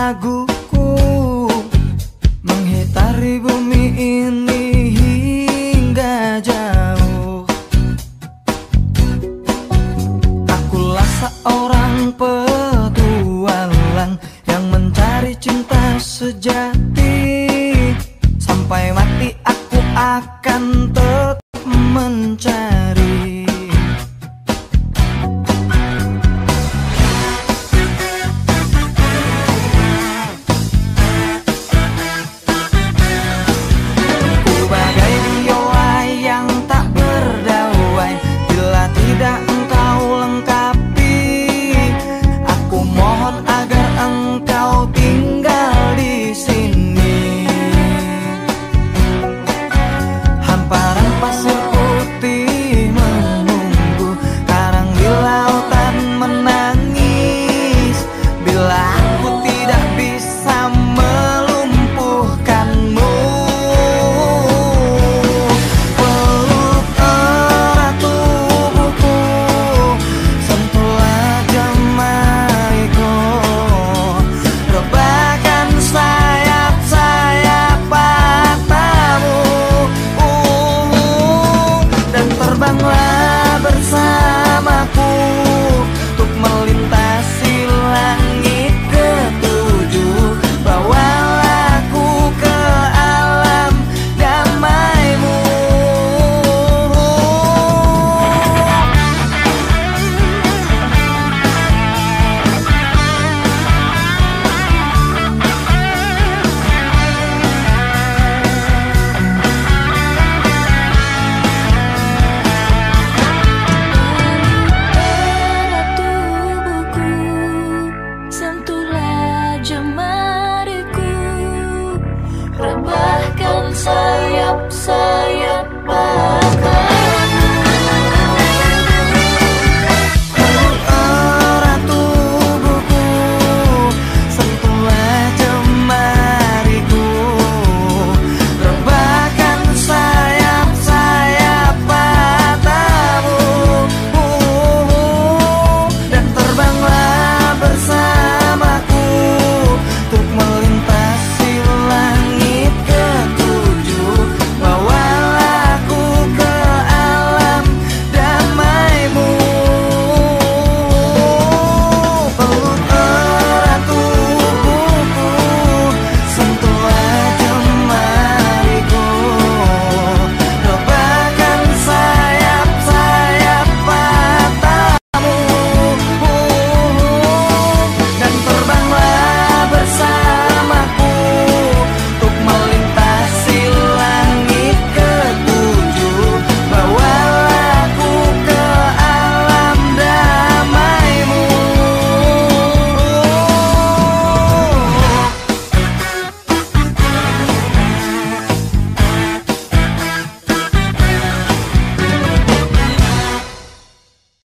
laguku menghitari bumi ini hingga jauh. Akulah seorang petualang Yang mencari cinta sejati. ang pulanglah bersama.